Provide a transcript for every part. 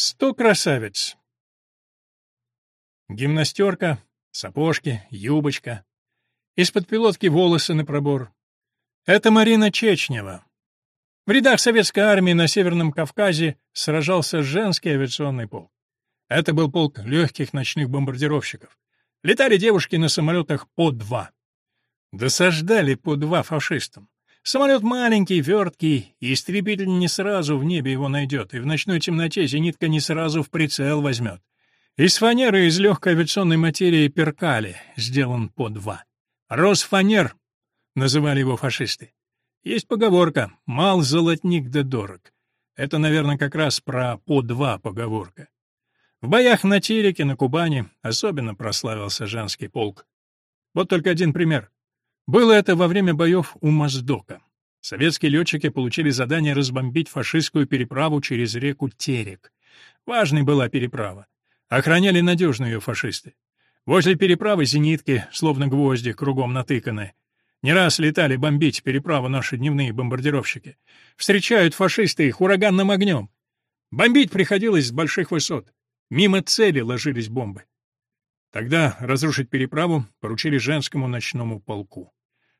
Сто красавиц. Гимнастерка, сапожки, юбочка. Из-под пилотки волосы на пробор. Это Марина Чечнева. В рядах советской армии на Северном Кавказе сражался женский авиационный полк. Это был полк легких ночных бомбардировщиков. Летали девушки на самолетах по два. Досаждали по два фашистам. Самолет маленький, верткий, и истребитель не сразу в небе его найдет, и в ночной темноте зенитка не сразу в прицел возьмет. Из фанеры из легкой авиационной материи перкали, сделан по два. «Росфанер» называли его фашисты. Есть поговорка «мал золотник да дорог». Это, наверное, как раз про «по два» поговорка. В боях на Тереке, на Кубани особенно прославился женский полк. Вот только один пример. Было это во время боев у Моздока. Советские летчики получили задание разбомбить фашистскую переправу через реку Терек. Важной была переправа. Охраняли надежно ее фашисты. Возле переправы зенитки, словно гвозди, кругом натыканы. Не раз летали бомбить переправу наши дневные бомбардировщики. Встречают фашисты их ураганным огнем. Бомбить приходилось с больших высот. Мимо цели ложились бомбы. Тогда разрушить переправу поручили женскому ночному полку.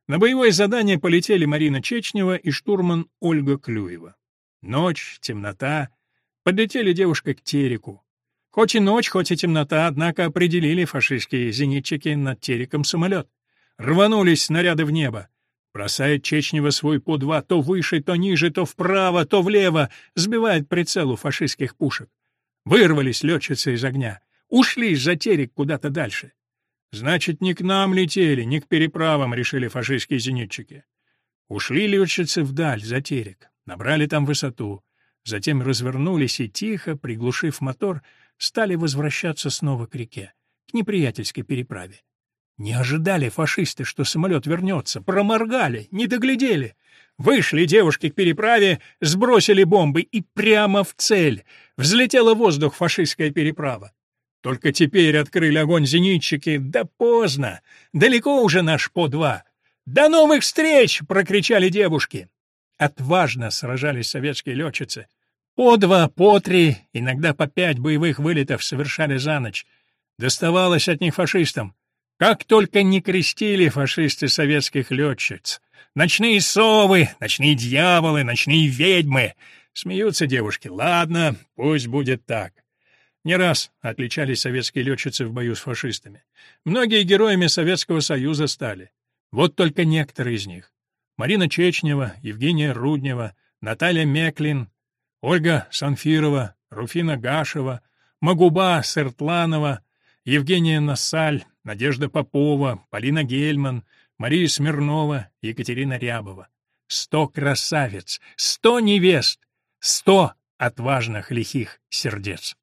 На боевое задание полетели Марина Чечнева и штурман Ольга Клюева. Ночь, темнота. Подлетели девушка к Тереку. Хоть и ночь, хоть и темнота, однако определили фашистские зенитчики над Тереком самолет. Рванулись снаряды в небо. Бросает Чечнева свой по два то выше, то ниже, то вправо, то влево, сбивает прицел у фашистских пушек. Вырвались летчицы из огня. Ушли за Терек куда-то дальше. Значит, не к нам летели, не к переправам, решили фашистские зенитчики. Ушли летчицы вдаль, за терек, набрали там высоту, затем развернулись и тихо, приглушив мотор, стали возвращаться снова к реке, к неприятельской переправе. Не ожидали фашисты, что самолет вернется, проморгали, не доглядели. Вышли девушки к переправе, сбросили бомбы и прямо в цель. Взлетела воздух фашистская переправа. Только теперь открыли огонь зенитчики. Да поздно. Далеко уже наш по-два. «До новых встреч!» — прокричали девушки. Отважно сражались советские летчицы. По два, по три, иногда по пять боевых вылетов совершали за ночь. Доставалось от них фашистам. Как только не крестили фашисты советских летчиц. Ночные совы, ночные дьяволы, ночные ведьмы. Смеются девушки. Ладно, пусть будет так. Не раз отличались советские летчицы в бою с фашистами. Многие героями Советского Союза стали. Вот только некоторые из них. Марина Чечнева, Евгения Руднева, Наталья Меклин, Ольга Санфирова, Руфина Гашева, Магуба Сертланова, Евгения Насаль, Надежда Попова, Полина Гельман, Мария Смирнова, Екатерина Рябова. Сто красавиц, сто невест, сто отважных лихих сердец.